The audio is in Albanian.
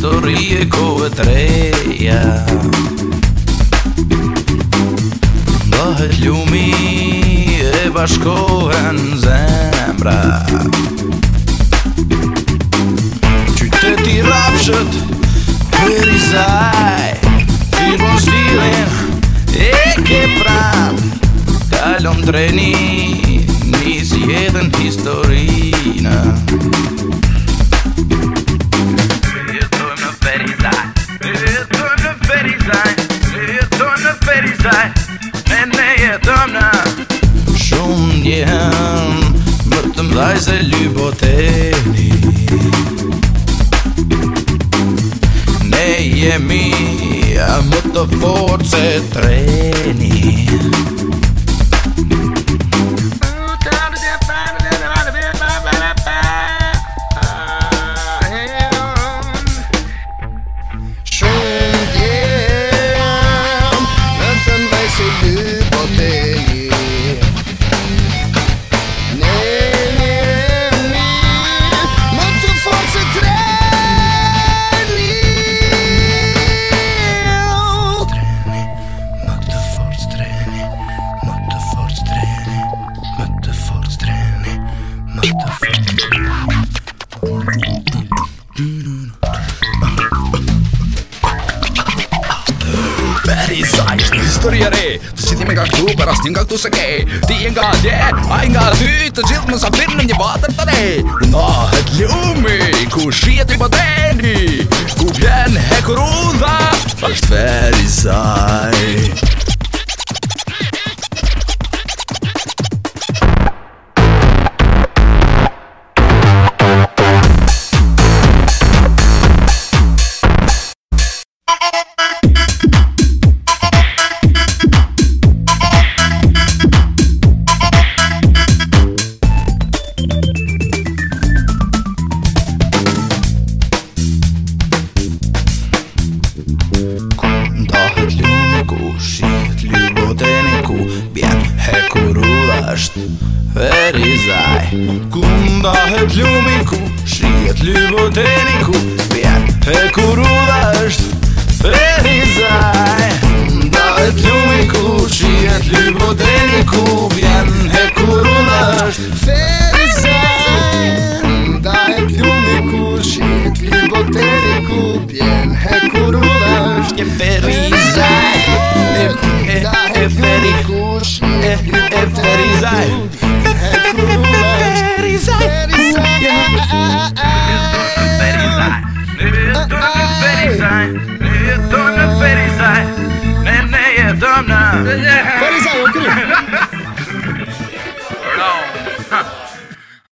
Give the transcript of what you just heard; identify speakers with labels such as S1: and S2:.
S1: histori e kove të reja Do e ljumi e bashkohen zemra Qytet i rapshët për i zaj Ti mos stilin e ke prap Kalon treni nisi edhe në historina Залазя ljuboteni Ne jemi, amo to force treni historia re Të qiti me nga këtu, për asë tim nga këtu se ke Ti e nga dje, a i nga dy Të gjithë më sa në një vatër të ne Në hëtë lumi, ku shi e ti pëtë Heku runa është fër i zaj Ku Doctor Pjumiku Shqipt për të tërniku ku runa është fër i zaj Doctor Ku Shqipt për të tërniku Pjen heku runa është fër i zaj Doctor Pjumiku Shqipt për tërniku Pjen heku runa është fër i zaj Heku runa är për i zaj Heku runa rośnie Eferizaj Eferizaj